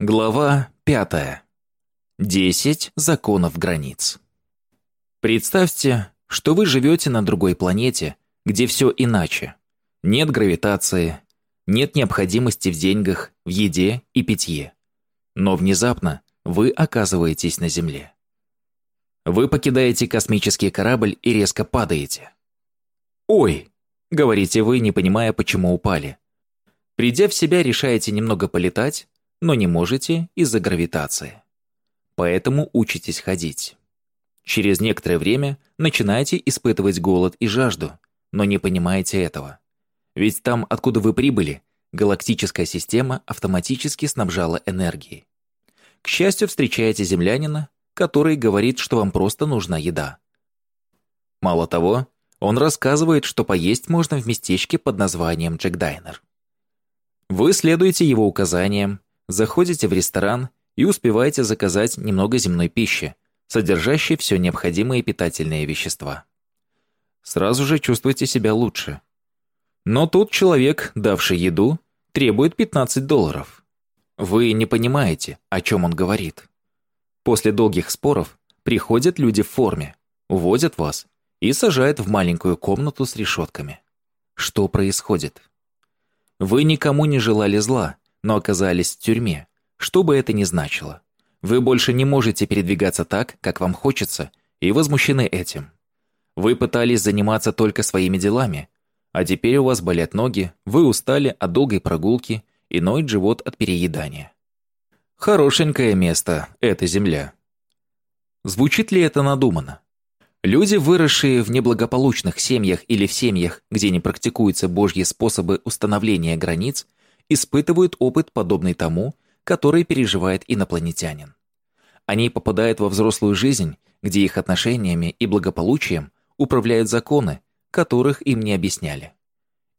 Глава 5. 10 законов границ. Представьте, что вы живете на другой планете, где все иначе. Нет гравитации, нет необходимости в деньгах, в еде и питье. Но внезапно вы оказываетесь на Земле. Вы покидаете космический корабль и резко падаете. «Ой!» — говорите вы, не понимая, почему упали. Придя в себя, решаете немного полетать, но не можете из-за гравитации. Поэтому учитесь ходить. Через некоторое время начинаете испытывать голод и жажду, но не понимаете этого. Ведь там, откуда вы прибыли, галактическая система автоматически снабжала энергией. К счастью, встречаете землянина, который говорит, что вам просто нужна еда. Мало того, он рассказывает, что поесть можно в местечке под названием Джек Дайнер. Вы следуете его указаниям, заходите в ресторан и успеваете заказать немного земной пищи, содержащей все необходимые питательные вещества. Сразу же чувствуете себя лучше. Но тут человек, давший еду, требует 15 долларов. Вы не понимаете, о чем он говорит. После долгих споров приходят люди в форме, уводят вас и сажают в маленькую комнату с решетками. Что происходит? Вы никому не желали зла, но оказались в тюрьме, что бы это ни значило. Вы больше не можете передвигаться так, как вам хочется, и возмущены этим. Вы пытались заниматься только своими делами, а теперь у вас болят ноги, вы устали от долгой прогулки и ноет живот от переедания. Хорошенькое место – это земля. Звучит ли это надуманно? Люди, выросшие в неблагополучных семьях или в семьях, где не практикуются божьи способы установления границ, испытывают опыт, подобный тому, который переживает инопланетянин. Они попадают во взрослую жизнь, где их отношениями и благополучием управляют законы, которых им не объясняли.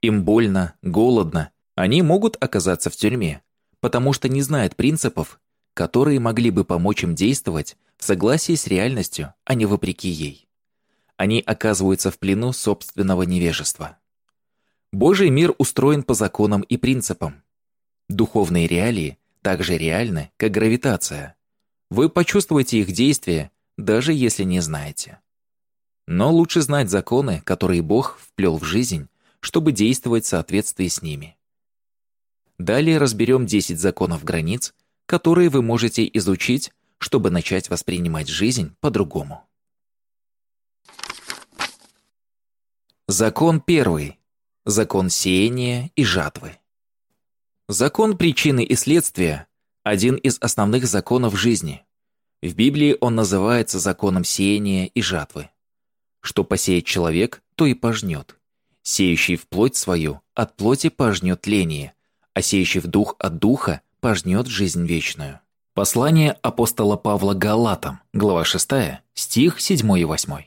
Им больно, голодно, они могут оказаться в тюрьме, потому что не знают принципов, которые могли бы помочь им действовать в согласии с реальностью, а не вопреки ей они оказываются в плену собственного невежества. Божий мир устроен по законам и принципам. Духовные реалии также реальны, как гравитация. Вы почувствуете их действие, даже если не знаете. Но лучше знать законы, которые Бог вплел в жизнь, чтобы действовать в соответствии с ними. Далее разберем 10 законов границ, которые вы можете изучить, чтобы начать воспринимать жизнь по-другому. Закон первый. Закон сеяния и жатвы. Закон причины и следствия – один из основных законов жизни. В Библии он называется законом сеяния и жатвы. Что посеет человек, то и пожнет. Сеющий в плоть свою, от плоти пожнет тление, а сеющий в дух от духа пожнет жизнь вечную. Послание апостола Павла Галатам, глава 6, стих 7 и 8.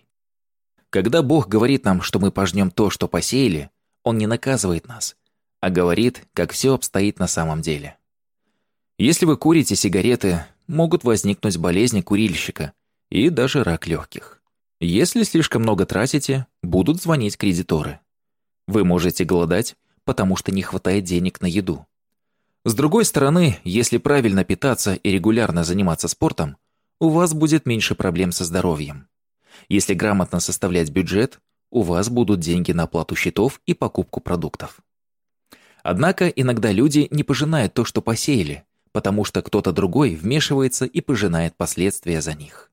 Когда Бог говорит нам, что мы пожнем то, что посеяли, Он не наказывает нас, а говорит, как все обстоит на самом деле. Если вы курите сигареты, могут возникнуть болезни курильщика и даже рак легких. Если слишком много тратите, будут звонить кредиторы. Вы можете голодать, потому что не хватает денег на еду. С другой стороны, если правильно питаться и регулярно заниматься спортом, у вас будет меньше проблем со здоровьем. Если грамотно составлять бюджет, у вас будут деньги на оплату счетов и покупку продуктов. Однако иногда люди не пожинают то, что посеяли, потому что кто-то другой вмешивается и пожинает последствия за них.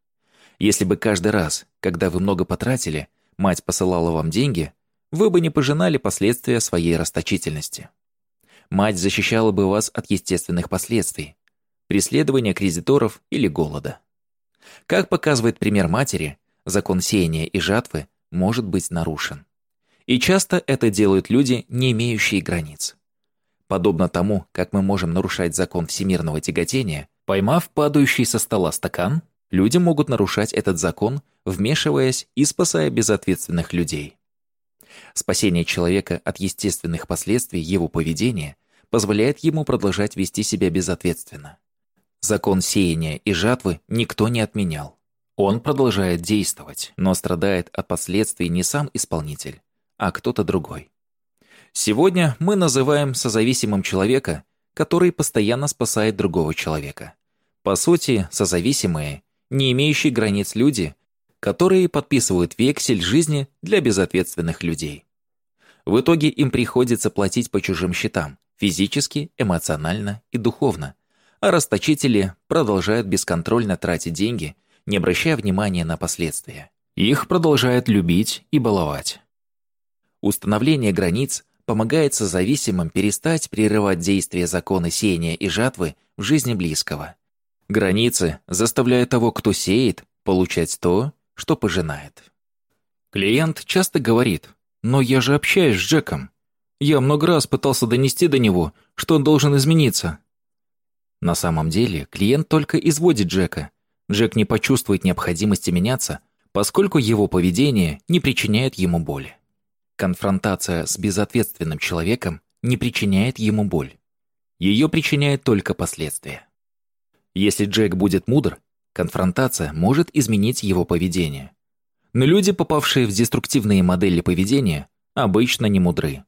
Если бы каждый раз, когда вы много потратили, мать посылала вам деньги, вы бы не пожинали последствия своей расточительности. Мать защищала бы вас от естественных последствий, преследования кредиторов или голода. Как показывает пример матери, закон сеяния и жатвы может быть нарушен. И часто это делают люди, не имеющие границ. Подобно тому, как мы можем нарушать закон всемирного тяготения, поймав падающий со стола стакан, люди могут нарушать этот закон, вмешиваясь и спасая безответственных людей. Спасение человека от естественных последствий его поведения позволяет ему продолжать вести себя безответственно. Закон сеяния и жатвы никто не отменял. Он продолжает действовать, но страдает от последствий не сам исполнитель, а кто-то другой. Сегодня мы называем созависимым человека, который постоянно спасает другого человека. По сути, созависимые, не имеющие границ люди, которые подписывают вексель жизни для безответственных людей. В итоге им приходится платить по чужим счетам, физически, эмоционально и духовно, а расточители продолжают бесконтрольно тратить деньги, не обращая внимания на последствия. Их продолжают любить и баловать. Установление границ помогает созависимым перестать прерывать действие закона сеяния и жатвы в жизни близкого. Границы заставляют того, кто сеет, получать то, что пожинает. Клиент часто говорит, «Но я же общаюсь с Джеком. Я много раз пытался донести до него, что он должен измениться». На самом деле, клиент только изводит Джека. Джек не почувствует необходимости меняться, поскольку его поведение не причиняет ему боли. Конфронтация с безответственным человеком не причиняет ему боль. Ее причиняет только последствия. Если Джек будет мудр, конфронтация может изменить его поведение. Но люди, попавшие в деструктивные модели поведения, обычно не мудры.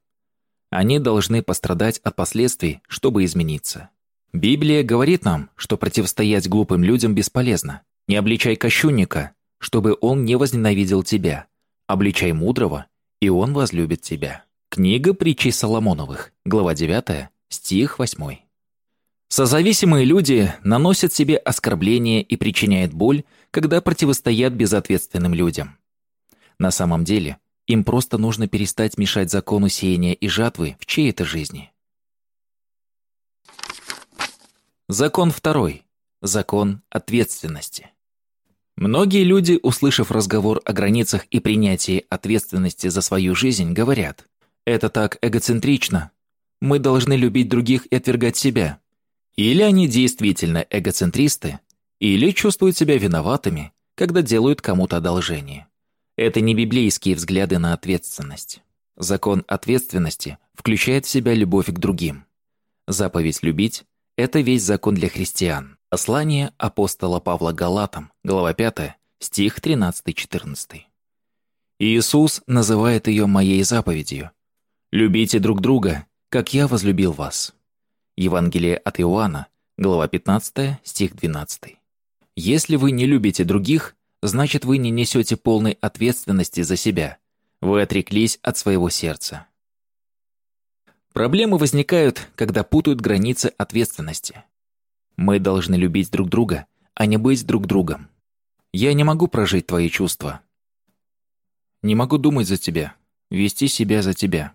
Они должны пострадать от последствий, чтобы измениться. Библия говорит нам, что противостоять глупым людям бесполезно. Не обличай кощунника, чтобы он не возненавидел тебя. Обличай мудрого, и он возлюбит тебя». Книга притчей Соломоновых, глава 9, стих 8. Созависимые люди наносят себе оскорбления и причиняют боль, когда противостоят безответственным людям. На самом деле, им просто нужно перестать мешать закону сеяния и жатвы в чьей-то жизни. Закон второй. Закон ответственности. Многие люди, услышав разговор о границах и принятии ответственности за свою жизнь, говорят, «Это так эгоцентрично. Мы должны любить других и отвергать себя». Или они действительно эгоцентристы, или чувствуют себя виноватыми, когда делают кому-то одолжение. Это не библейские взгляды на ответственность. Закон ответственности включает в себя любовь к другим. Заповедь «любить» — это весь закон для христиан. Послание апостола Павла Галатам, глава 5, стих 13-14. Иисус называет ее моей заповедью. «Любите друг друга, как я возлюбил вас». Евангелие от Иоанна, глава 15, стих 12. Если вы не любите других, значит вы не несете полной ответственности за себя. Вы отреклись от своего сердца. Проблемы возникают, когда путают границы ответственности. Мы должны любить друг друга, а не быть друг другом. Я не могу прожить твои чувства. Не могу думать за тебя, вести себя за тебя.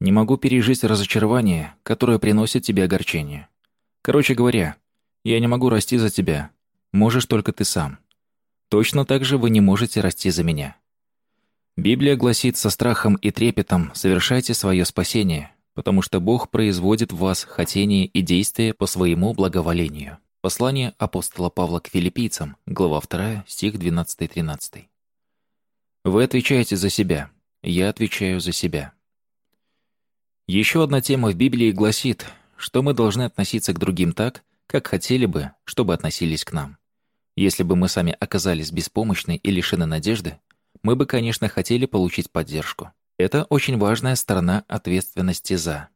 Не могу пережить разочарование, которое приносит тебе огорчение. Короче говоря, я не могу расти за тебя. Можешь только ты сам. Точно так же вы не можете расти за меня. Библия гласит со страхом и трепетом «совершайте свое спасение», потому что Бог производит в вас хотение и действия по своему благоволению. Послание апостола Павла к филиппийцам, глава 2, стих 12-13. Вы отвечаете за себя, я отвечаю за себя. Еще одна тема в Библии гласит, что мы должны относиться к другим так, как хотели бы, чтобы относились к нам. Если бы мы сами оказались беспомощны и лишены надежды, мы бы, конечно, хотели получить поддержку. Это очень важная сторона ответственности за.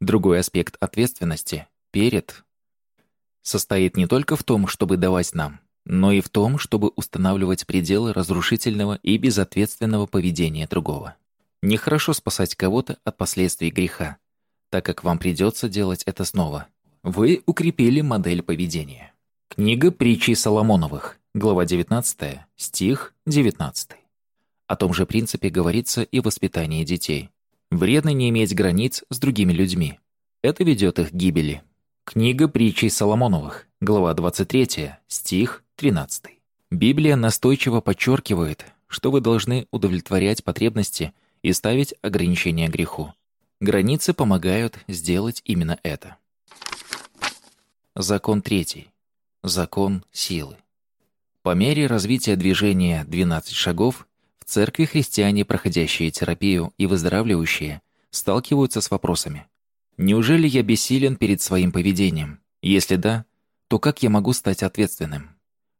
Другой аспект ответственности – перед – состоит не только в том, чтобы давать нам, но и в том, чтобы устанавливать пределы разрушительного и безответственного поведения другого. Нехорошо спасать кого-то от последствий греха, так как вам придется делать это снова. Вы укрепили модель поведения. Книга притчи Соломоновых, глава 19, стих 19. О том же принципе говорится и в воспитании детей. Вредно не иметь границ с другими людьми. Это ведет их к гибели. Книга притчей Соломоновых, глава 23, стих 13. Библия настойчиво подчеркивает, что вы должны удовлетворять потребности и ставить ограничения греху. Границы помогают сделать именно это. Закон третий. Закон силы. По мере развития движения «12 шагов» церкви христиане, проходящие терапию и выздоравливающие, сталкиваются с вопросами. Неужели я бессилен перед своим поведением? Если да, то как я могу стать ответственным?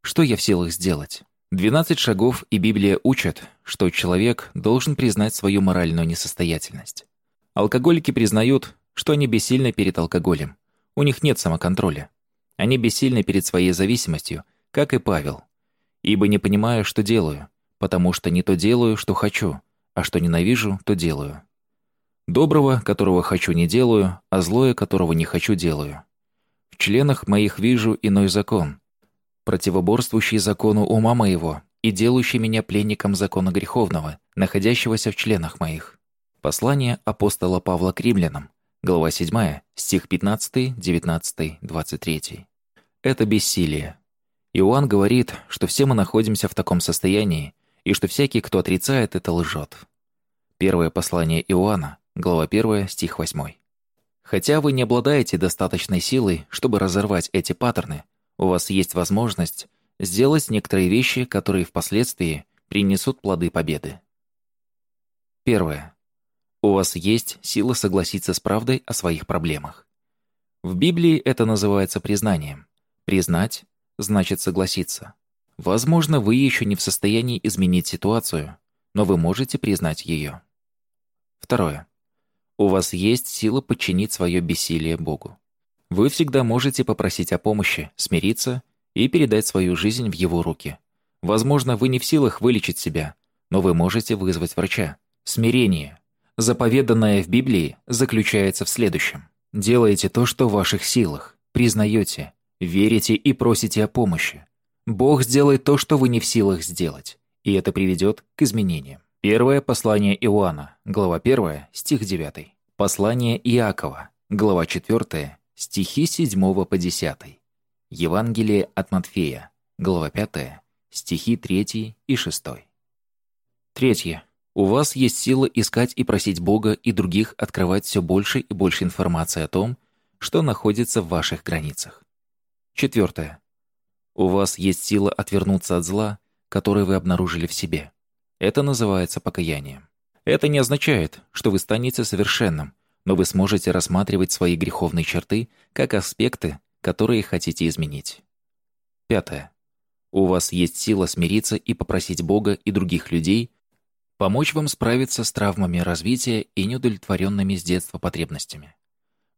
Что я в силах сделать? 12 шагов и Библия учат, что человек должен признать свою моральную несостоятельность. Алкоголики признают, что они бессильны перед алкоголем. У них нет самоконтроля. Они бессильны перед своей зависимостью, как и Павел. Ибо не понимаю, что делаю, потому что не то делаю, что хочу, а что ненавижу, то делаю. Доброго, которого хочу, не делаю, а злое, которого не хочу, делаю. В членах моих вижу иной закон, противоборствующий закону ума моего и делающий меня пленником закона греховного, находящегося в членах моих. Послание апостола Павла к римлянам, глава 7, стих 15, 19, 23. Это бессилие. Иоанн говорит, что все мы находимся в таком состоянии, и что всякий, кто отрицает это, лжет. Первое послание Иоанна, глава 1, стих 8. Хотя вы не обладаете достаточной силой, чтобы разорвать эти паттерны, у вас есть возможность сделать некоторые вещи, которые впоследствии принесут плоды победы. Первое. У вас есть сила согласиться с правдой о своих проблемах. В Библии это называется признанием. Признать значит согласиться. Возможно, вы еще не в состоянии изменить ситуацию, но вы можете признать ее. Второе. У вас есть сила подчинить свое бессилие Богу. Вы всегда можете попросить о помощи, смириться и передать свою жизнь в Его руки. Возможно, вы не в силах вылечить себя, но вы можете вызвать врача. Смирение, заповеданное в Библии, заключается в следующем. Делаете то, что в ваших силах, признаете, верите и просите о помощи. Бог сделает то, что вы не в силах сделать, и это приведет к изменениям. Первое послание Иоанна, глава 1, стих 9. Послание Иакова, глава 4, стихи 7 по 10. Евангелие от Матфея, глава 5, стихи 3 и 6. Третье. У вас есть сила искать и просить Бога и других открывать все больше и больше информации о том, что находится в ваших границах. Четвертое. У вас есть сила отвернуться от зла, которое вы обнаружили в себе. Это называется покаянием. Это не означает, что вы станете совершенным, но вы сможете рассматривать свои греховные черты как аспекты, которые хотите изменить. Пятое. У вас есть сила смириться и попросить Бога и других людей помочь вам справиться с травмами развития и неудовлетворенными с детства потребностями.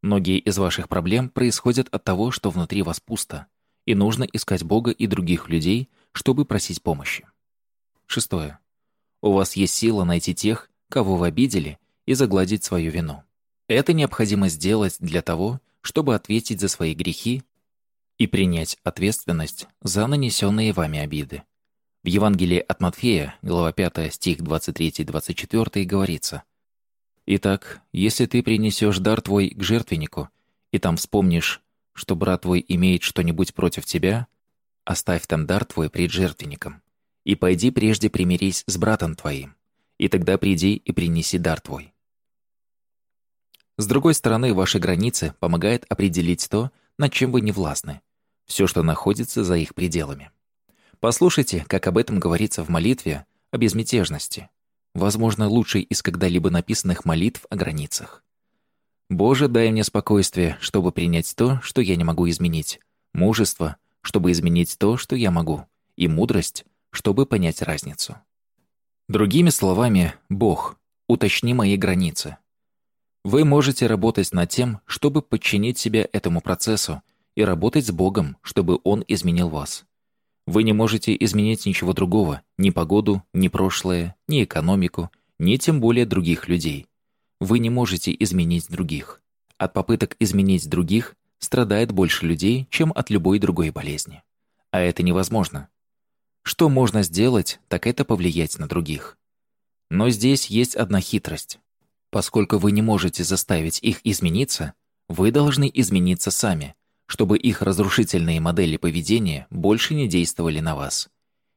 Многие из ваших проблем происходят от того, что внутри вас пусто, и нужно искать Бога и других людей, чтобы просить помощи. Шестое. У вас есть сила найти тех, кого вы обидели, и загладить свою вину. Это необходимо сделать для того, чтобы ответить за свои грехи и принять ответственность за нанесенные вами обиды. В Евангелии от Матфея, глава 5, стих 23-24 говорится «Итак, если ты принесешь дар твой к жертвеннику, и там вспомнишь, что брат твой имеет что-нибудь против тебя, оставь там дар твой пред жертвенником, и пойди прежде примирись с братом твоим, и тогда приди и принеси дар твой. С другой стороны, ваши границы помогают определить то, над чем вы не властны, все, что находится за их пределами. Послушайте, как об этом говорится в молитве о безмятежности, возможно, лучшей из когда-либо написанных молитв о границах. «Боже, дай мне спокойствие, чтобы принять то, что я не могу изменить, мужество, чтобы изменить то, что я могу, и мудрость, чтобы понять разницу. Другими словами, Бог, уточни мои границы. Вы можете работать над тем, чтобы подчинить себя этому процессу, и работать с Богом, чтобы Он изменил вас. Вы не можете изменить ничего другого, ни погоду, ни прошлое, ни экономику, ни тем более других людей. Вы не можете изменить других. От попыток изменить других страдает больше людей, чем от любой другой болезни. А это невозможно. Что можно сделать, так это повлиять на других. Но здесь есть одна хитрость. Поскольку вы не можете заставить их измениться, вы должны измениться сами, чтобы их разрушительные модели поведения больше не действовали на вас.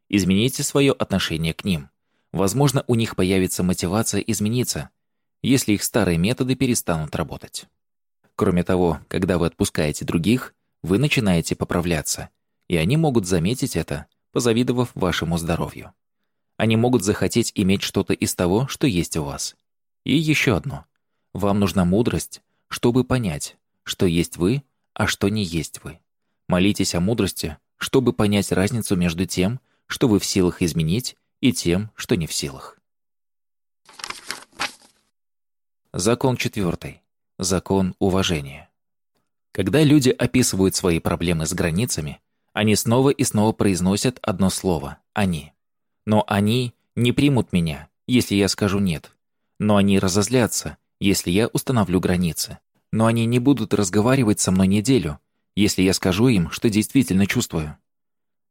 Измените свое отношение к ним. Возможно, у них появится мотивация измениться, если их старые методы перестанут работать. Кроме того, когда вы отпускаете других, вы начинаете поправляться, и они могут заметить это позавидовав вашему здоровью. Они могут захотеть иметь что-то из того, что есть у вас. И еще одно. Вам нужна мудрость, чтобы понять, что есть вы, а что не есть вы. Молитесь о мудрости, чтобы понять разницу между тем, что вы в силах изменить, и тем, что не в силах. Закон четвертый. Закон уважения. Когда люди описывают свои проблемы с границами, они снова и снова произносят одно слово «они». Но они не примут меня, если я скажу «нет». Но они разозлятся, если я установлю границы. Но они не будут разговаривать со мной неделю, если я скажу им, что действительно чувствую.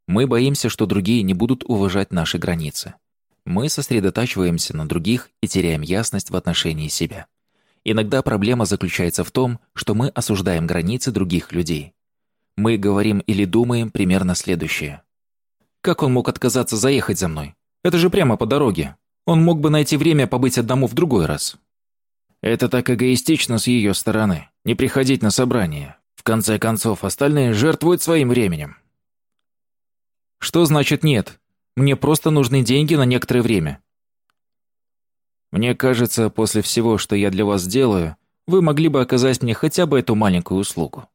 Мы боимся, что другие не будут уважать наши границы. Мы сосредотачиваемся на других и теряем ясность в отношении себя. Иногда проблема заключается в том, что мы осуждаем границы других людей. Мы говорим или думаем примерно следующее. «Как он мог отказаться заехать за мной? Это же прямо по дороге. Он мог бы найти время побыть одному в другой раз». Это так эгоистично с ее стороны. Не приходить на собрание. В конце концов, остальные жертвуют своим временем. Что значит нет? Мне просто нужны деньги на некоторое время. Мне кажется, после всего, что я для вас делаю, вы могли бы оказать мне хотя бы эту маленькую услугу.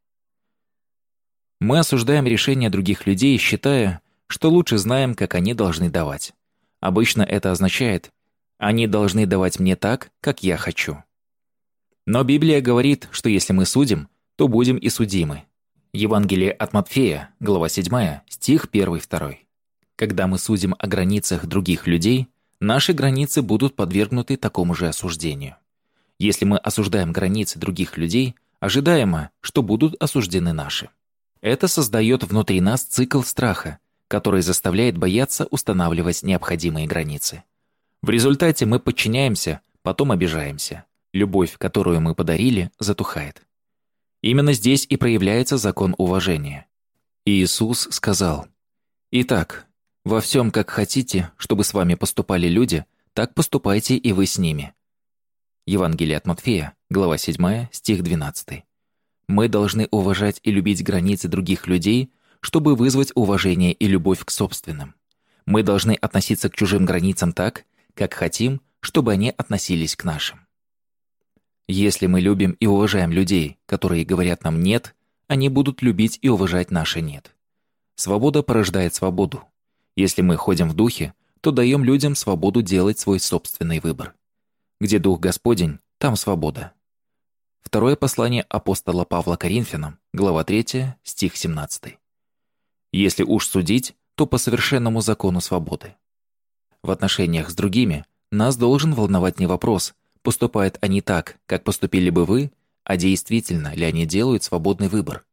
Мы осуждаем решения других людей, считая, что лучше знаем, как они должны давать. Обычно это означает, они должны давать мне так, как я хочу. Но Библия говорит, что если мы судим, то будем и судимы. Евангелие от Матфея, глава 7, стих 1-2. Когда мы судим о границах других людей, наши границы будут подвергнуты такому же осуждению. Если мы осуждаем границы других людей, ожидаемо, что будут осуждены наши. Это создает внутри нас цикл страха, который заставляет бояться устанавливать необходимые границы. В результате мы подчиняемся, потом обижаемся. Любовь, которую мы подарили, затухает. Именно здесь и проявляется закон уважения. Иисус сказал, «Итак, во всем, как хотите, чтобы с вами поступали люди, так поступайте и вы с ними». Евангелие от Матфея, глава 7, стих 12. Мы должны уважать и любить границы других людей, чтобы вызвать уважение и любовь к собственным. Мы должны относиться к чужим границам так, как хотим, чтобы они относились к нашим. Если мы любим и уважаем людей, которые говорят нам «нет», они будут любить и уважать наше «нет». Свобода порождает свободу. Если мы ходим в духе, то даем людям свободу делать свой собственный выбор. Где Дух Господень, там свобода. Второе послание апостола Павла Коринфянам, глава 3, стих 17. Если уж судить, то по совершенному закону свободы. В отношениях с другими нас должен волновать не вопрос, поступают они так, как поступили бы вы, а действительно ли они делают свободный выбор.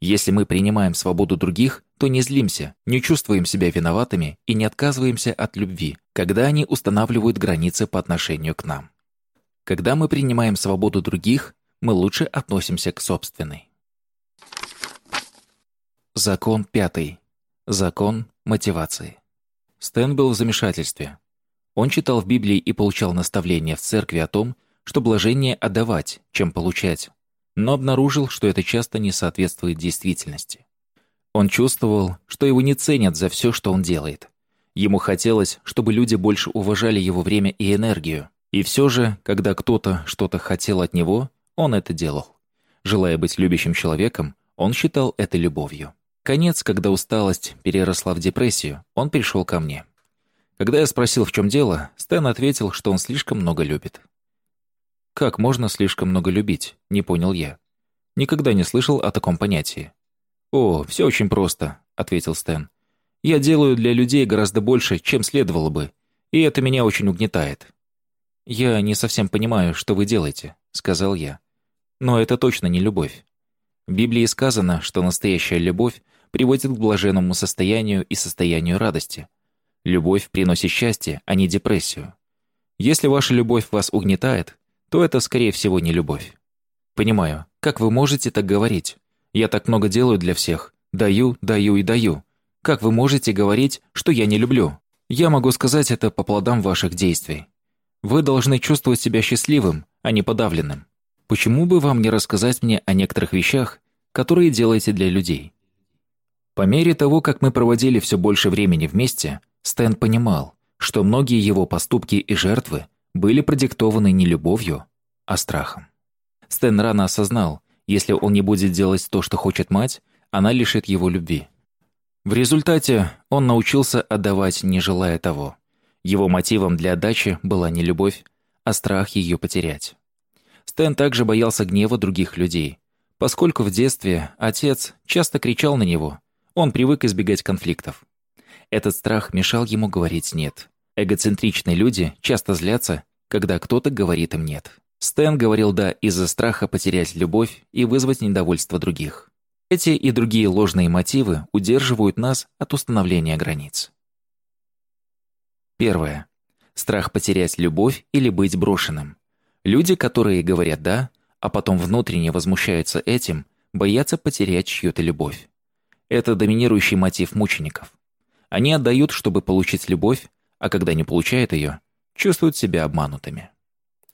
Если мы принимаем свободу других, то не злимся, не чувствуем себя виноватыми и не отказываемся от любви, когда они устанавливают границы по отношению к нам. Когда мы принимаем свободу других, мы лучше относимся к собственной. Закон пятый. Закон мотивации. Стэн был в замешательстве. Он читал в Библии и получал наставления в церкви о том, что блажение отдавать, чем получать, но обнаружил, что это часто не соответствует действительности. Он чувствовал, что его не ценят за все, что он делает. Ему хотелось, чтобы люди больше уважали его время и энергию, и все же, когда кто-то что-то хотел от него, он это делал. Желая быть любящим человеком, он считал это любовью. Конец, когда усталость переросла в депрессию, он пришел ко мне. Когда я спросил, в чем дело, Стэн ответил, что он слишком много любит. «Как можно слишком много любить?» – не понял я. Никогда не слышал о таком понятии. «О, все очень просто», – ответил Стэн. «Я делаю для людей гораздо больше, чем следовало бы, и это меня очень угнетает». «Я не совсем понимаю, что вы делаете», — сказал я. «Но это точно не любовь. В Библии сказано, что настоящая любовь приводит к блаженному состоянию и состоянию радости. Любовь приносит счастье, а не депрессию. Если ваша любовь вас угнетает, то это, скорее всего, не любовь. Понимаю, как вы можете так говорить? Я так много делаю для всех. Даю, даю и даю. Как вы можете говорить, что я не люблю? Я могу сказать это по плодам ваших действий. Вы должны чувствовать себя счастливым, а не подавленным. Почему бы вам не рассказать мне о некоторых вещах, которые делаете для людей? По мере того, как мы проводили все больше времени вместе, Стэн понимал, что многие его поступки и жертвы были продиктованы не любовью, а страхом. Стэн рано осознал, если он не будет делать то, что хочет мать, она лишит его любви. В результате он научился отдавать, не желая того. Его мотивом для отдачи была не любовь, а страх ее потерять. Стэн также боялся гнева других людей, поскольку в детстве отец часто кричал на него, он привык избегать конфликтов. Этот страх мешал ему говорить «нет». Эгоцентричные люди часто злятся, когда кто-то говорит им «нет». Стэн говорил «да» из-за страха потерять любовь и вызвать недовольство других. Эти и другие ложные мотивы удерживают нас от установления границ. Первое. Страх потерять любовь или быть брошенным. Люди, которые говорят «да», а потом внутренне возмущаются этим, боятся потерять чью-то любовь. Это доминирующий мотив мучеников. Они отдают, чтобы получить любовь, а когда не получают ее, чувствуют себя обманутыми.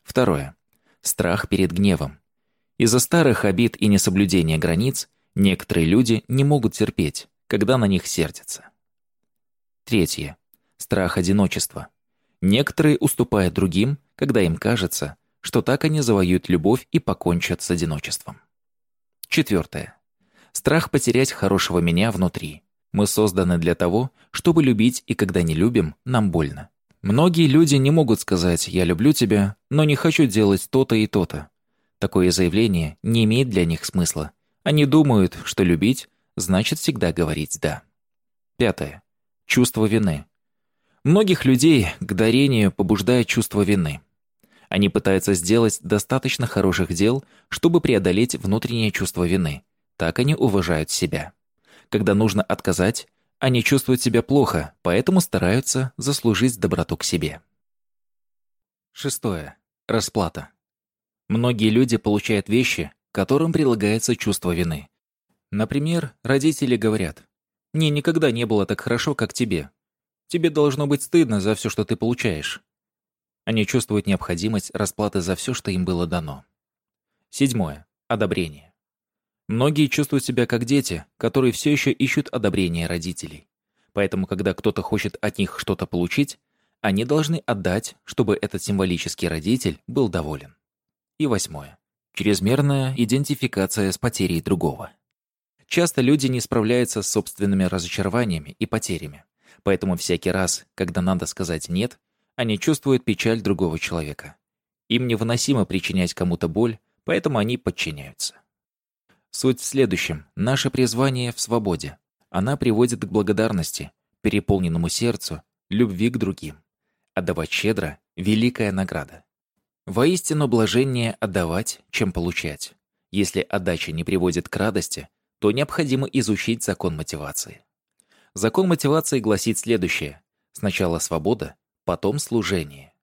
Второе. Страх перед гневом. Из-за старых обид и несоблюдения границ некоторые люди не могут терпеть, когда на них сердятся. Третье. Страх одиночества. Некоторые уступают другим, когда им кажется, что так они завоюют любовь и покончат с одиночеством. Четвертое. Страх потерять хорошего меня внутри. Мы созданы для того, чтобы любить, и когда не любим, нам больно. Многие люди не могут сказать «я люблю тебя», но не хочу делать то-то и то-то. Такое заявление не имеет для них смысла. Они думают, что любить значит всегда говорить «да». Пятое. Чувство вины. Многих людей к дарению побуждает чувство вины. Они пытаются сделать достаточно хороших дел, чтобы преодолеть внутреннее чувство вины. Так они уважают себя. Когда нужно отказать, они чувствуют себя плохо, поэтому стараются заслужить доброту к себе. Шестое. Расплата. Многие люди получают вещи, которым прилагается чувство вины. Например, родители говорят, «Мне никогда не было так хорошо, как тебе. Тебе должно быть стыдно за все, что ты получаешь». Они чувствуют необходимость расплаты за все, что им было дано. Седьмое. Одобрение. Многие чувствуют себя как дети, которые все еще ищут одобрения родителей. Поэтому, когда кто-то хочет от них что-то получить, они должны отдать, чтобы этот символический родитель был доволен. И восьмое. Чрезмерная идентификация с потерей другого. Часто люди не справляются с собственными разочарованиями и потерями. Поэтому всякий раз, когда надо сказать «нет», они чувствуют печаль другого человека. Им невыносимо причинять кому-то боль, поэтому они подчиняются. Суть в следующем. Наше призвание в свободе. Она приводит к благодарности, переполненному сердцу, любви к другим. Отдавать щедро – великая награда. Воистину блажение отдавать, чем получать. Если отдача не приводит к радости, то необходимо изучить закон мотивации. Закон мотивации гласит следующее. Сначала свобода, потом служение.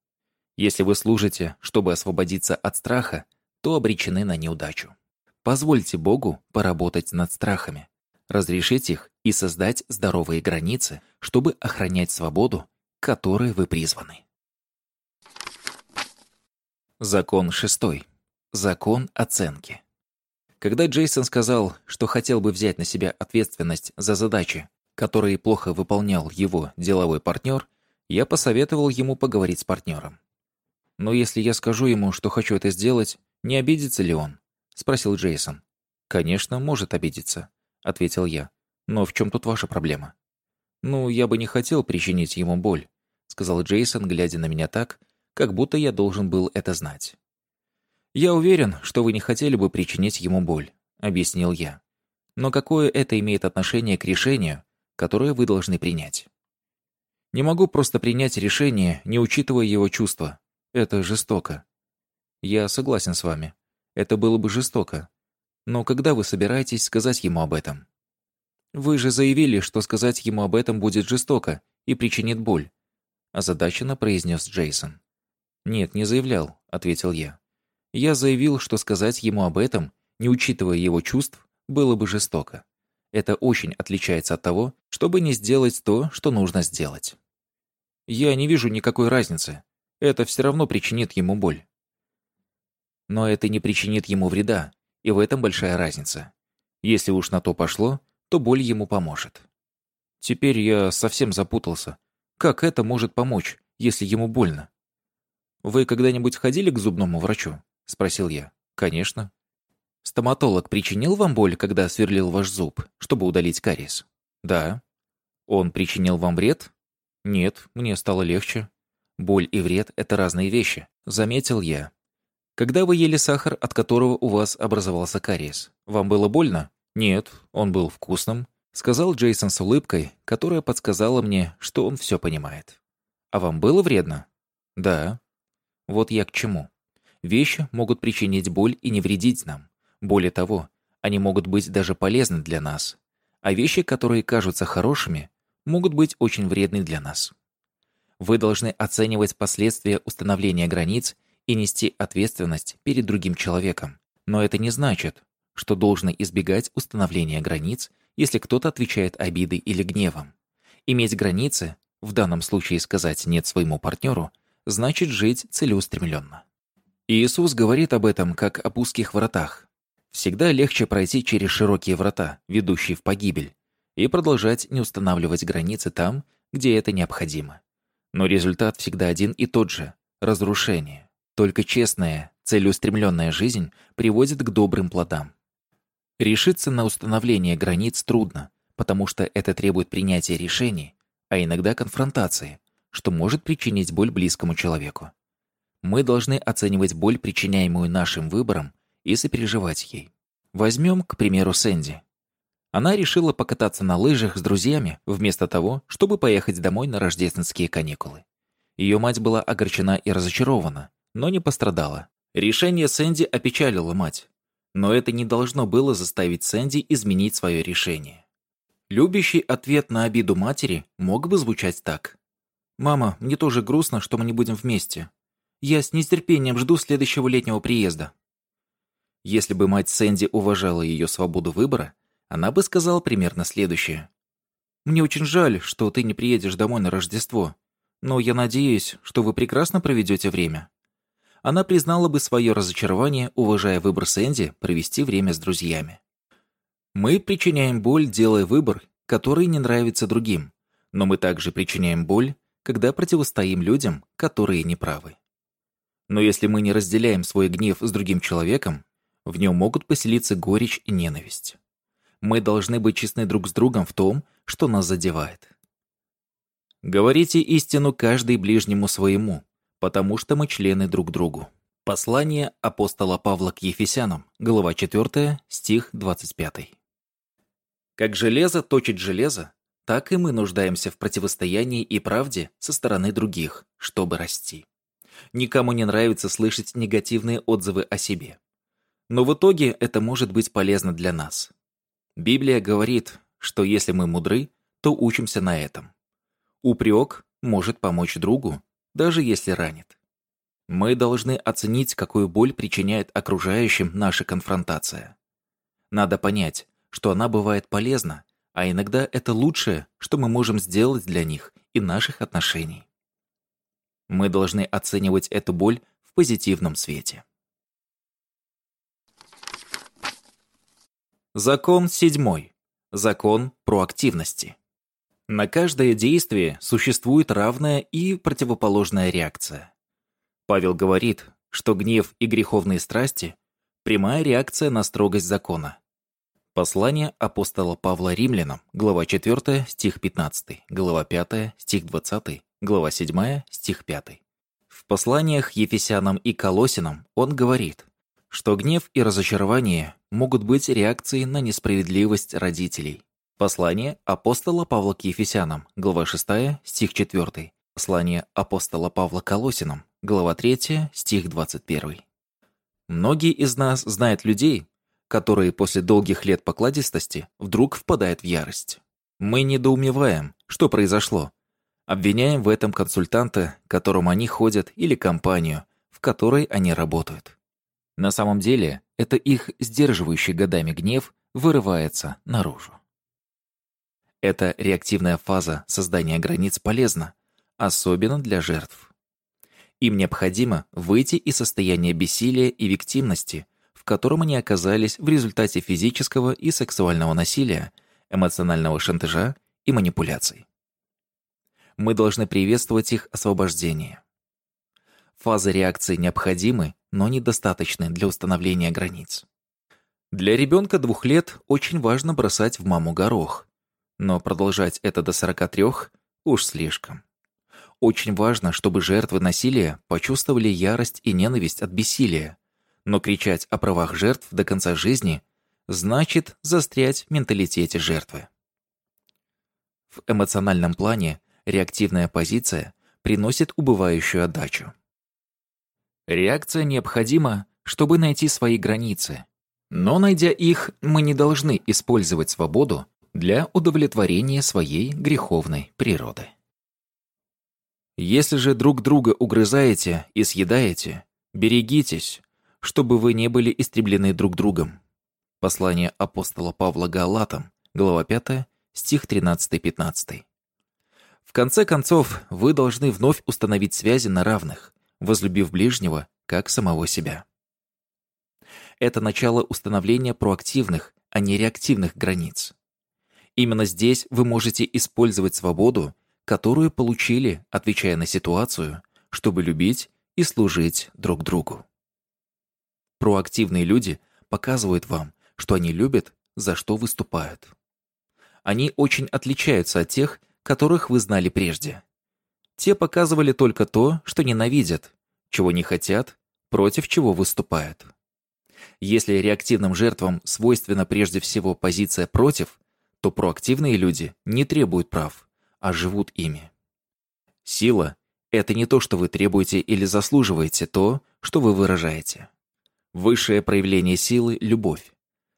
Если вы служите, чтобы освободиться от страха, то обречены на неудачу. Позвольте Богу поработать над страхами, разрешить их и создать здоровые границы, чтобы охранять свободу, которой вы призваны. Закон шестой. Закон оценки. Когда Джейсон сказал, что хотел бы взять на себя ответственность за задачи, которые плохо выполнял его деловой партнер, я посоветовал ему поговорить с партнером. «Но если я скажу ему, что хочу это сделать, не обидится ли он?» — спросил Джейсон. «Конечно, может обидеться», — ответил я. «Но в чем тут ваша проблема?» «Ну, я бы не хотел причинить ему боль», — сказал Джейсон, глядя на меня так, как будто я должен был это знать. «Я уверен, что вы не хотели бы причинить ему боль», — объяснил я. «Но какое это имеет отношение к решению, которое вы должны принять?» Не могу просто принять решение, не учитывая его чувства. Это жестоко. Я согласен с вами. Это было бы жестоко. Но когда вы собираетесь сказать ему об этом? Вы же заявили, что сказать ему об этом будет жестоко и причинит боль. Озадаченно произнес Джейсон. «Нет, не заявлял», — ответил я. «Я заявил, что сказать ему об этом, не учитывая его чувств, было бы жестоко. Это очень отличается от того, чтобы не сделать то, что нужно сделать». Я не вижу никакой разницы. Это все равно причинит ему боль. Но это не причинит ему вреда, и в этом большая разница. Если уж на то пошло, то боль ему поможет. Теперь я совсем запутался. Как это может помочь, если ему больно? «Вы когда-нибудь ходили к зубному врачу?» — спросил я. «Конечно». «Стоматолог причинил вам боль, когда сверлил ваш зуб, чтобы удалить кариес?» «Да». «Он причинил вам вред?» «Нет, мне стало легче. Боль и вред — это разные вещи», — заметил я. Когда вы ели сахар, от которого у вас образовался кариес, вам было больно? Нет, он был вкусным, сказал Джейсон с улыбкой, которая подсказала мне, что он все понимает. А вам было вредно? Да. Вот я к чему. Вещи могут причинить боль и не вредить нам. Более того, они могут быть даже полезны для нас. А вещи, которые кажутся хорошими, могут быть очень вредны для нас. Вы должны оценивать последствия установления границ и нести ответственность перед другим человеком. Но это не значит, что должны избегать установления границ, если кто-то отвечает обидой или гневом. Иметь границы, в данном случае сказать «нет» своему партнеру, значит жить целеустремленно. Иисус говорит об этом как об узких вратах. Всегда легче пройти через широкие врата, ведущие в погибель, и продолжать не устанавливать границы там, где это необходимо. Но результат всегда один и тот же – разрушение. Только честная, целеустремленная жизнь приводит к добрым плодам. Решиться на установление границ трудно, потому что это требует принятия решений, а иногда конфронтации, что может причинить боль близкому человеку. Мы должны оценивать боль, причиняемую нашим выбором, и сопереживать ей. Возьмем, к примеру, Сэнди. Она решила покататься на лыжах с друзьями, вместо того, чтобы поехать домой на рождественские каникулы. Ее мать была огорчена и разочарована, но не пострадала. Решение Сэнди опечалило мать. Но это не должно было заставить Сэнди изменить свое решение. Любящий ответ на обиду матери мог бы звучать так. «Мама, мне тоже грустно, что мы не будем вместе. Я с нетерпением жду следующего летнего приезда». Если бы мать Сэнди уважала ее свободу выбора, она бы сказала примерно следующее. «Мне очень жаль, что ты не приедешь домой на Рождество, но я надеюсь, что вы прекрасно проведете время». Она признала бы свое разочарование, уважая выбор Сэнди провести время с друзьями. Мы причиняем боль, делая выбор, который не нравится другим, но мы также причиняем боль, когда противостоим людям, которые неправы. Но если мы не разделяем свой гнев с другим человеком, в нем могут поселиться горечь и ненависть. Мы должны быть честны друг с другом в том, что нас задевает. Говорите истину каждый ближнему своему, потому что мы члены друг другу. Послание апостола Павла к Ефесянам, глава 4, стих 25. Как железо точит железо, так и мы нуждаемся в противостоянии и правде со стороны других, чтобы расти. Никому не нравится слышать негативные отзывы о себе. Но в итоге это может быть полезно для нас. Библия говорит, что если мы мудры, то учимся на этом. Упрек может помочь другу, даже если ранит. Мы должны оценить, какую боль причиняет окружающим наша конфронтация. Надо понять, что она бывает полезна, а иногда это лучшее, что мы можем сделать для них и наших отношений. Мы должны оценивать эту боль в позитивном свете. Закон седьмой. Закон проактивности. На каждое действие существует равная и противоположная реакция. Павел говорит, что гнев и греховные страсти – прямая реакция на строгость закона. Послание апостола Павла римлянам, глава 4, стих 15, глава 5, стих 20, глава 7, стих 5. В посланиях Ефесянам и Колосинам он говорит – что гнев и разочарование могут быть реакцией на несправедливость родителей. Послание апостола Павла к Ефесянам, глава 6, стих 4. Послание апостола Павла к Колосинам, глава 3, стих 21. Многие из нас знают людей, которые после долгих лет покладистости вдруг впадают в ярость. Мы недоумеваем, что произошло. Обвиняем в этом консультанта, к которому они ходят, или компанию, в которой они работают. На самом деле, это их сдерживающий годами гнев вырывается наружу. Эта реактивная фаза создания границ полезна, особенно для жертв. Им необходимо выйти из состояния бессилия и виктимности, в котором они оказались в результате физического и сексуального насилия, эмоционального шантажа и манипуляций. Мы должны приветствовать их освобождение. Фазы реакции необходимы но недостаточны для установления границ. Для ребенка двух лет очень важно бросать в маму горох, но продолжать это до 43 уж слишком. Очень важно, чтобы жертвы насилия почувствовали ярость и ненависть от бессилия, Но кричать о правах жертв до конца жизни значит застрять в менталитете жертвы. В эмоциональном плане реактивная позиция приносит убывающую отдачу. Реакция необходима, чтобы найти свои границы. Но, найдя их, мы не должны использовать свободу для удовлетворения своей греховной природы. Если же друг друга угрызаете и съедаете, берегитесь, чтобы вы не были истреблены друг другом. Послание апостола Павла Галатам, глава 5, стих 13-15. В конце концов, вы должны вновь установить связи на равных, возлюбив ближнего, как самого себя. Это начало установления проактивных, а не реактивных границ. Именно здесь вы можете использовать свободу, которую получили, отвечая на ситуацию, чтобы любить и служить друг другу. Проактивные люди показывают вам, что они любят, за что выступают. Они очень отличаются от тех, которых вы знали прежде. Те показывали только то, что ненавидят, чего не хотят, против чего выступают. Если реактивным жертвам свойственна прежде всего позиция «против», то проактивные люди не требуют прав, а живут ими. Сила — это не то, что вы требуете или заслуживаете то, что вы выражаете. Высшее проявление силы — любовь.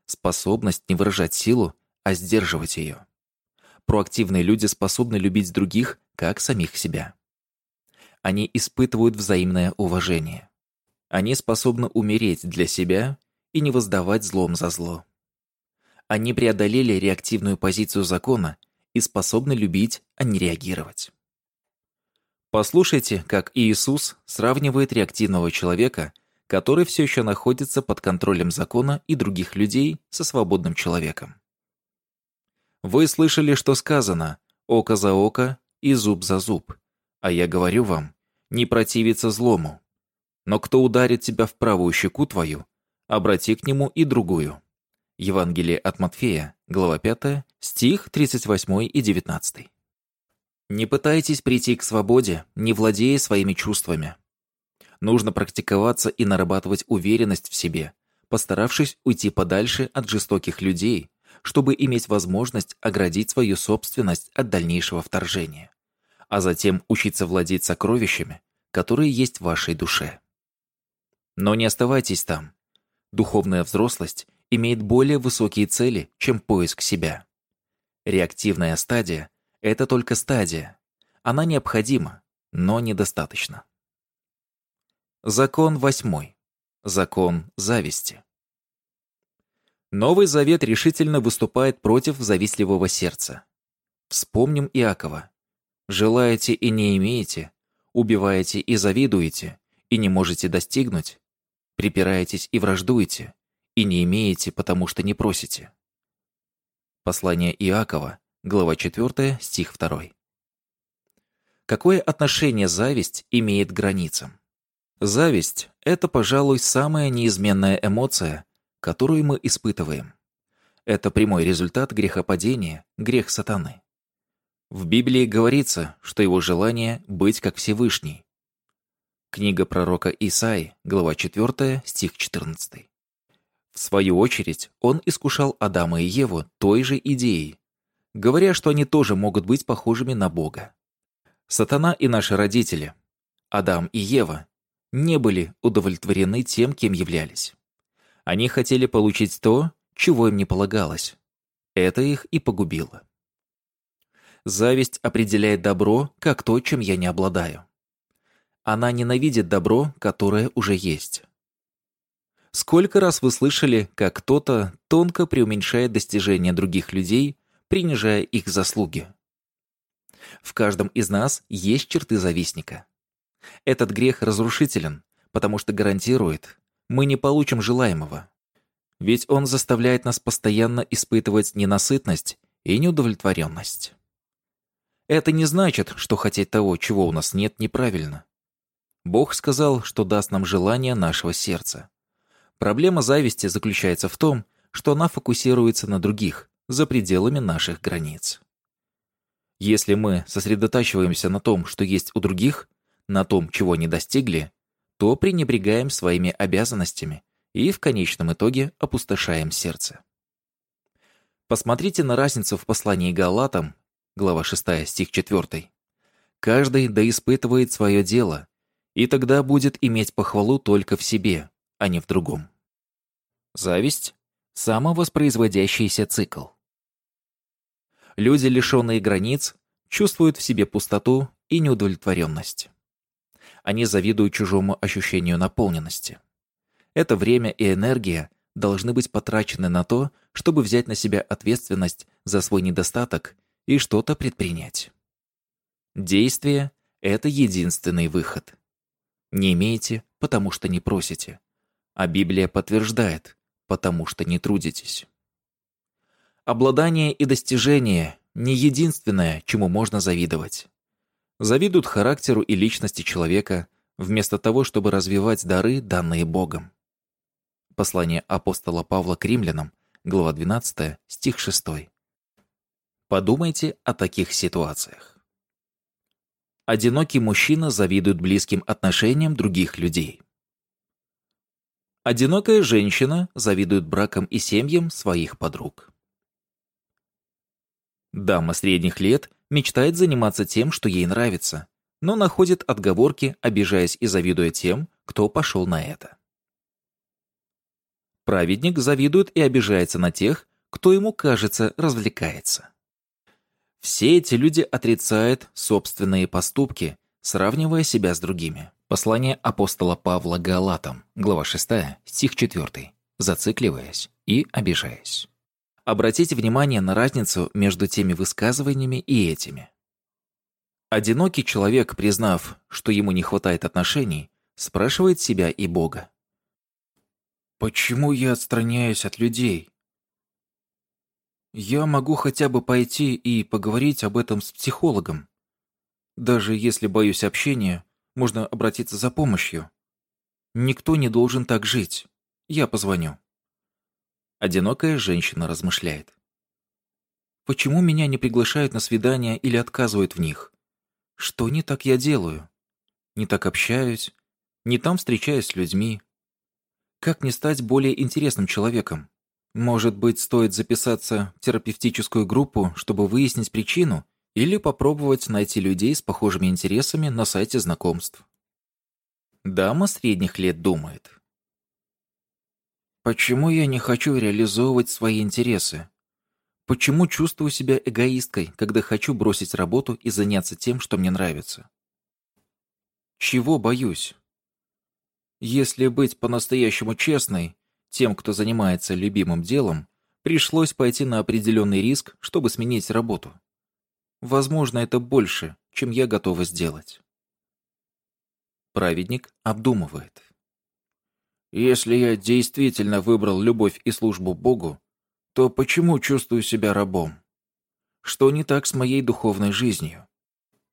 Способность не выражать силу, а сдерживать ее. Проактивные люди способны любить других, как самих себя. Они испытывают взаимное уважение. Они способны умереть для себя и не воздавать злом за зло. Они преодолели реактивную позицию закона и способны любить, а не реагировать. Послушайте, как Иисус сравнивает реактивного человека, который все еще находится под контролем закона и других людей со свободным человеком. Вы слышали, что сказано «око за око и зуб за зуб», а я говорю вам, не противиться злому. Но кто ударит тебя в правую щеку твою, обрати к нему и другую. Евангелие от Матфея, глава 5, стих 38 и 19. Не пытайтесь прийти к свободе, не владея своими чувствами. Нужно практиковаться и нарабатывать уверенность в себе, постаравшись уйти подальше от жестоких людей, чтобы иметь возможность оградить свою собственность от дальнейшего вторжения, а затем учиться владеть сокровищами, которые есть в вашей душе. Но не оставайтесь там. Духовная взрослость имеет более высокие цели, чем поиск себя. Реактивная стадия – это только стадия. Она необходима, но недостаточно. Закон восьмой. Закон зависти. Новый Завет решительно выступает против завистливого сердца. Вспомним Иакова. «Желаете и не имеете, убиваете и завидуете, и не можете достигнуть, припираетесь и враждуете, и не имеете, потому что не просите». Послание Иакова, глава 4, стих 2. Какое отношение зависть имеет к границам? Зависть – это, пожалуй, самая неизменная эмоция, которую мы испытываем. Это прямой результат грехопадения, грех сатаны. В Библии говорится, что его желание – быть как Всевышний. Книга пророка Исаи, глава 4, стих 14. В свою очередь, он искушал Адама и Еву той же идеей, говоря, что они тоже могут быть похожими на Бога. Сатана и наши родители, Адам и Ева, не были удовлетворены тем, кем являлись. Они хотели получить то, чего им не полагалось. Это их и погубило. Зависть определяет добро как то, чем я не обладаю. Она ненавидит добро, которое уже есть. Сколько раз вы слышали, как кто-то тонко преуменьшает достижения других людей, принижая их заслуги? В каждом из нас есть черты завистника. Этот грех разрушителен, потому что гарантирует, мы не получим желаемого. Ведь он заставляет нас постоянно испытывать ненасытность и неудовлетворенность. Это не значит, что хотеть того, чего у нас нет, неправильно. Бог сказал, что даст нам желание нашего сердца. Проблема зависти заключается в том, что она фокусируется на других, за пределами наших границ. Если мы сосредотачиваемся на том, что есть у других, на том, чего не достигли, то пренебрегаем своими обязанностями, и в конечном итоге опустошаем сердце. Посмотрите на разницу в послании Галатам, глава 6, стих 4. «Каждый да испытывает свое дело, и тогда будет иметь похвалу только в себе, а не в другом». Зависть – самовоспроизводящийся цикл. Люди, лишенные границ, чувствуют в себе пустоту и неудовлетворенность. Они завидуют чужому ощущению наполненности. Это время и энергия должны быть потрачены на то, чтобы взять на себя ответственность за свой недостаток и что-то предпринять. Действие — это единственный выход. Не имеете, потому что не просите. А Библия подтверждает, потому что не трудитесь. Обладание и достижение — не единственное, чему можно завидовать. Завидуют характеру и личности человека, вместо того, чтобы развивать дары, данные Богом. Послание апостола Павла к римлянам, глава 12, стих 6. Подумайте о таких ситуациях. Одинокий мужчина завидует близким отношениям других людей. Одинокая женщина завидует бракам и семьям своих подруг. Дама средних лет мечтает заниматься тем, что ей нравится, но находит отговорки, обижаясь и завидуя тем, кто пошел на это. Праведник завидует и обижается на тех, кто ему, кажется, развлекается. Все эти люди отрицают собственные поступки, сравнивая себя с другими. Послание апостола Павла Галатам, глава 6, стих 4, зацикливаясь и обижаясь. Обратите внимание на разницу между теми высказываниями и этими. Одинокий человек, признав, что ему не хватает отношений, спрашивает себя и Бога. Почему я отстраняюсь от людей? Я могу хотя бы пойти и поговорить об этом с психологом. Даже если боюсь общения, можно обратиться за помощью. Никто не должен так жить. Я позвоню. Одинокая женщина размышляет. Почему меня не приглашают на свидания или отказывают в них? Что не так я делаю? Не так общаюсь, не там встречаюсь с людьми, как не стать более интересным человеком? Может быть, стоит записаться в терапевтическую группу, чтобы выяснить причину, или попробовать найти людей с похожими интересами на сайте знакомств. Дама средних лет думает. Почему я не хочу реализовывать свои интересы? Почему чувствую себя эгоисткой, когда хочу бросить работу и заняться тем, что мне нравится? Чего боюсь? Если быть по-настоящему честной, тем, кто занимается любимым делом, пришлось пойти на определенный риск, чтобы сменить работу. Возможно, это больше, чем я готова сделать. Праведник обдумывает. Если я действительно выбрал любовь и службу Богу, то почему чувствую себя рабом? Что не так с моей духовной жизнью?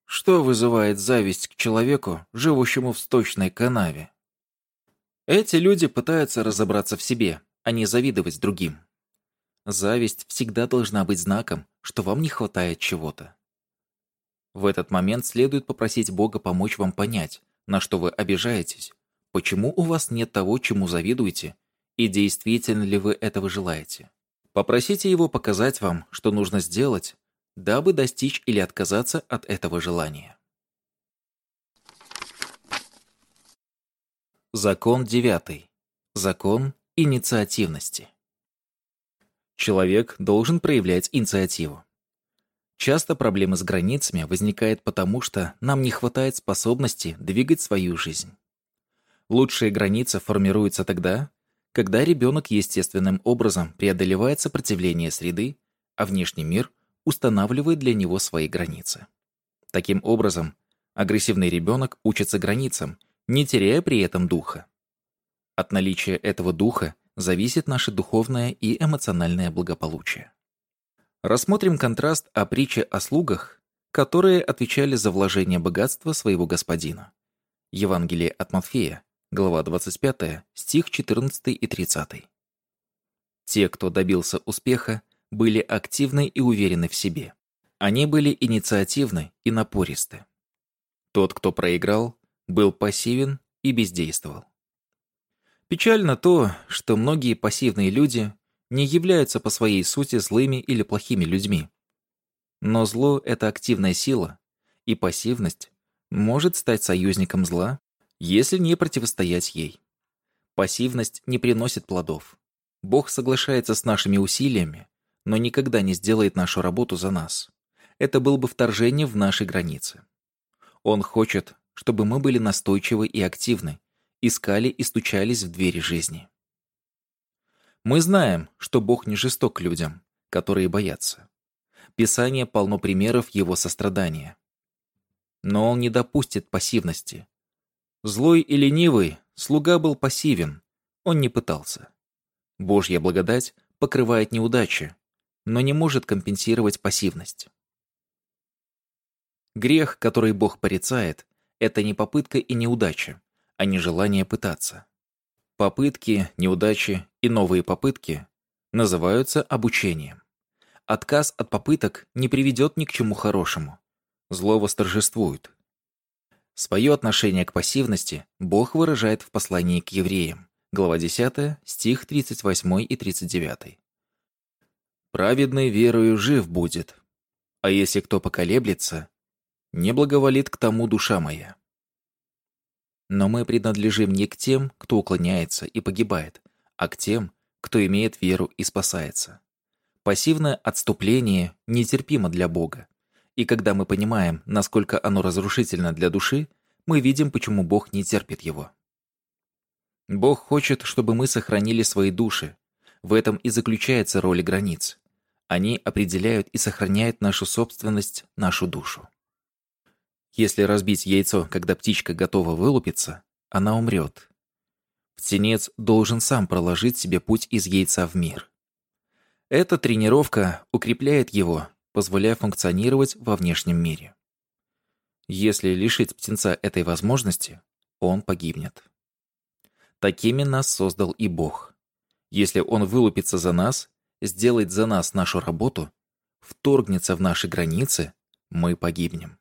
Что вызывает зависть к человеку, живущему в сточной канаве? Эти люди пытаются разобраться в себе, а не завидовать другим. Зависть всегда должна быть знаком, что вам не хватает чего-то. В этот момент следует попросить Бога помочь вам понять, на что вы обижаетесь, почему у вас нет того, чему завидуете, и действительно ли вы этого желаете. Попросите Его показать вам, что нужно сделать, дабы достичь или отказаться от этого желания. Закон девятый. Закон инициативности. Человек должен проявлять инициативу. Часто проблемы с границами возникают потому, что нам не хватает способности двигать свою жизнь. Лучшие границы формируются тогда, когда ребенок естественным образом преодолевает сопротивление среды, а внешний мир устанавливает для него свои границы. Таким образом, агрессивный ребенок учится границам – не теряя при этом духа. От наличия этого духа зависит наше духовное и эмоциональное благополучие. Рассмотрим контраст о притче о слугах, которые отвечали за вложение богатства своего господина. Евангелие от Матфея, глава 25, стих 14 и 30. Те, кто добился успеха, были активны и уверены в себе. Они были инициативны и напористы. Тот, кто проиграл, был пассивен и бездействовал. Печально то, что многие пассивные люди не являются по своей сути злыми или плохими людьми. Но зло — это активная сила, и пассивность может стать союзником зла, если не противостоять ей. Пассивность не приносит плодов. Бог соглашается с нашими усилиями, но никогда не сделает нашу работу за нас. Это было бы вторжение в наши границы. Он хочет, чтобы мы были настойчивы и активны, искали и стучались в двери жизни. Мы знаем, что Бог не жесток к людям, которые боятся. Писание полно примеров Его сострадания. Но Он не допустит пассивности. Злой и ленивый слуга был пассивен, он не пытался. Божья благодать покрывает неудачи, но не может компенсировать пассивность. Грех, который Бог порицает, это не попытка и неудача, а не желание пытаться. Попытки, неудачи и новые попытки называются обучением. Отказ от попыток не приведет ни к чему хорошему. Зло восторжествует. Свое отношение к пассивности Бог выражает в послании к евреям, глава 10, стих 38 и 39. «Праведный верою жив будет, а если кто поколеблется, не благоволит к тому душа моя». Но мы принадлежим не к тем, кто уклоняется и погибает, а к тем, кто имеет веру и спасается. Пассивное отступление нетерпимо для Бога. И когда мы понимаем, насколько оно разрушительно для души, мы видим, почему Бог не терпит его. Бог хочет, чтобы мы сохранили свои души. В этом и заключается роль границ. Они определяют и сохраняют нашу собственность, нашу душу. Если разбить яйцо, когда птичка готова вылупиться, она умрет. Птенец должен сам проложить себе путь из яйца в мир. Эта тренировка укрепляет его, позволяя функционировать во внешнем мире. Если лишить птенца этой возможности, он погибнет. Такими нас создал и Бог. Если он вылупится за нас, сделает за нас нашу работу, вторгнется в наши границы, мы погибнем.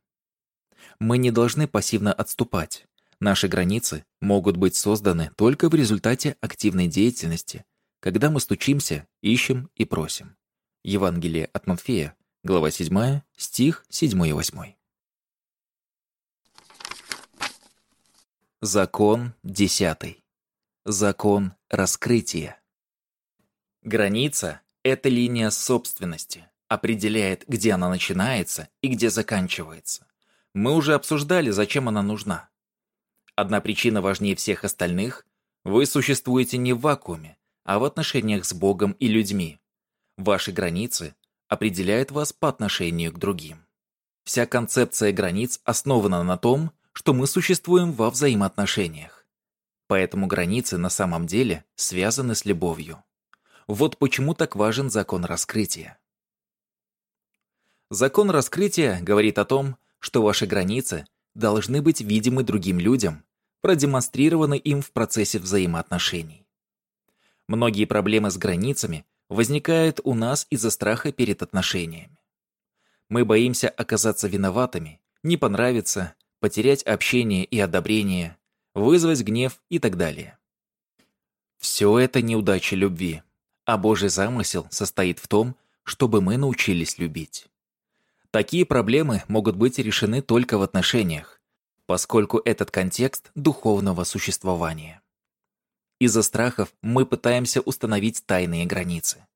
Мы не должны пассивно отступать. Наши границы могут быть созданы только в результате активной деятельности, когда мы стучимся, ищем и просим. Евангелие от Матфея, глава 7, стих 7 и 8. Закон 10. Закон раскрытия. Граница – это линия собственности, определяет, где она начинается и где заканчивается. Мы уже обсуждали, зачем она нужна. Одна причина важнее всех остальных – вы существуете не в вакууме, а в отношениях с Богом и людьми. Ваши границы определяют вас по отношению к другим. Вся концепция границ основана на том, что мы существуем во взаимоотношениях. Поэтому границы на самом деле связаны с любовью. Вот почему так важен закон раскрытия. Закон раскрытия говорит о том, что ваши границы должны быть видимы другим людям, продемонстрированы им в процессе взаимоотношений. Многие проблемы с границами возникают у нас из-за страха перед отношениями. Мы боимся оказаться виноватыми, не понравиться, потерять общение и одобрение, вызвать гнев и так далее. Все это неудача любви, а Божий замысел состоит в том, чтобы мы научились любить. Такие проблемы могут быть решены только в отношениях, поскольку этот контекст духовного существования. Из-за страхов мы пытаемся установить тайные границы.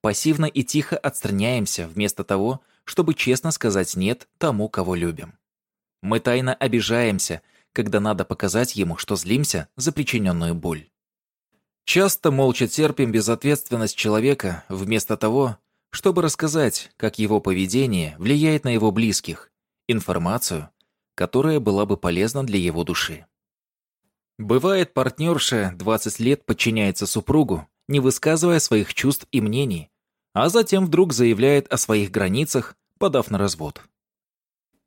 Пассивно и тихо отстраняемся вместо того, чтобы честно сказать «нет» тому, кого любим. Мы тайно обижаемся, когда надо показать ему, что злимся за причиненную боль. Часто молча терпим безответственность человека вместо того, чтобы рассказать, как его поведение влияет на его близких, информацию, которая была бы полезна для его души. Бывает, партнерша 20 лет подчиняется супругу, не высказывая своих чувств и мнений, а затем вдруг заявляет о своих границах, подав на развод.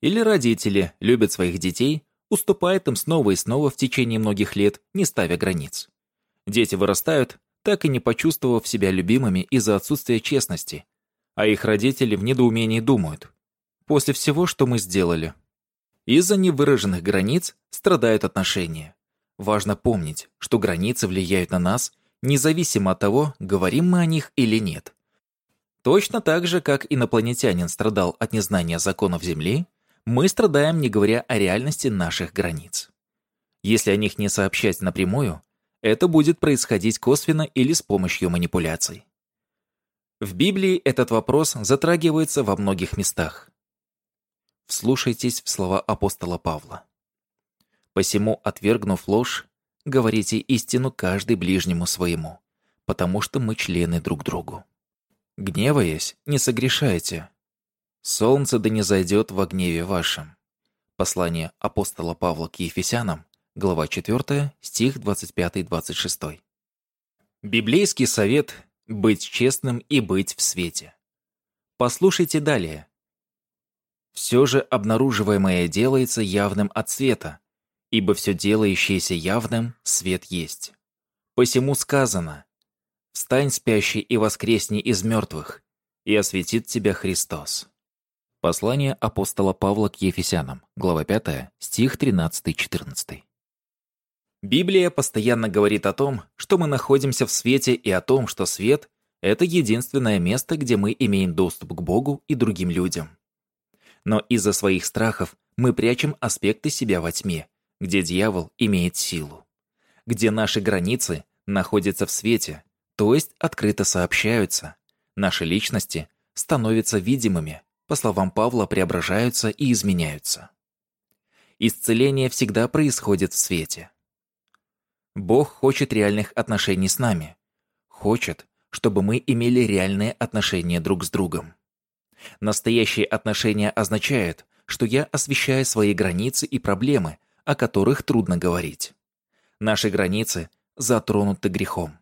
Или родители любят своих детей, уступают им снова и снова в течение многих лет, не ставя границ. Дети вырастают, так и не почувствовав себя любимыми из-за отсутствия честности, а их родители в недоумении думают. После всего, что мы сделали. Из-за невыраженных границ страдают отношения. Важно помнить, что границы влияют на нас, независимо от того, говорим мы о них или нет. Точно так же, как инопланетянин страдал от незнания законов Земли, мы страдаем, не говоря о реальности наших границ. Если о них не сообщать напрямую, это будет происходить косвенно или с помощью манипуляций. В Библии этот вопрос затрагивается во многих местах. Вслушайтесь в слова апостола Павла. «Посему, отвергнув ложь, говорите истину каждый ближнему своему, потому что мы члены друг другу. Гневаясь, не согрешайте. Солнце да не зайдет во гневе вашем». Послание апостола Павла к Ефесянам, глава 4, стих 25-26. Библейский совет быть честным и быть в свете. Послушайте далее. «Все же обнаруживаемое делается явным от света, ибо все делающееся явным свет есть. Посему сказано, «Встань, спящий, и воскресни из мертвых, и осветит тебя Христос». Послание апостола Павла к Ефесянам, глава 5, стих 13-14. Библия постоянно говорит о том, что мы находимся в свете и о том, что свет — это единственное место, где мы имеем доступ к Богу и другим людям. Но из-за своих страхов мы прячем аспекты себя во тьме, где дьявол имеет силу. Где наши границы находятся в свете, то есть открыто сообщаются. Наши личности становятся видимыми, по словам Павла, преображаются и изменяются. Исцеление всегда происходит в свете. Бог хочет реальных отношений с нами. Хочет, чтобы мы имели реальные отношения друг с другом. Настоящие отношения означают, что я освещаю свои границы и проблемы, о которых трудно говорить. Наши границы затронуты грехом.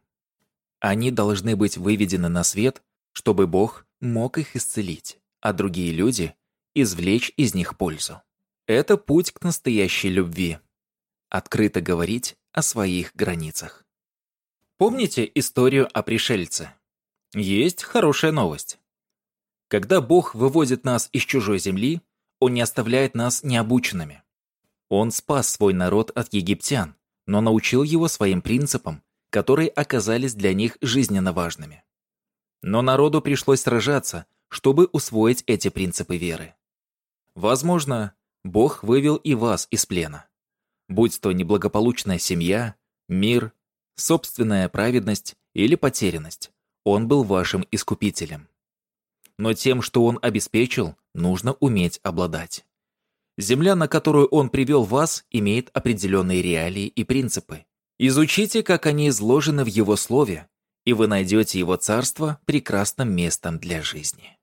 Они должны быть выведены на свет, чтобы Бог мог их исцелить, а другие люди – извлечь из них пользу. Это путь к настоящей любви. Открыто говорить о своих границах. Помните историю о пришельце? Есть хорошая новость. Когда Бог выводит нас из чужой земли, Он не оставляет нас необученными. Он спас свой народ от египтян, но научил его своим принципам, которые оказались для них жизненно важными. Но народу пришлось сражаться, чтобы усвоить эти принципы веры. Возможно, Бог вывел и вас из плена будь то неблагополучная семья, мир, собственная праведность или потерянность, он был вашим искупителем. Но тем, что он обеспечил, нужно уметь обладать. Земля, на которую он привел вас, имеет определенные реалии и принципы. Изучите, как они изложены в его слове, и вы найдете его царство прекрасным местом для жизни.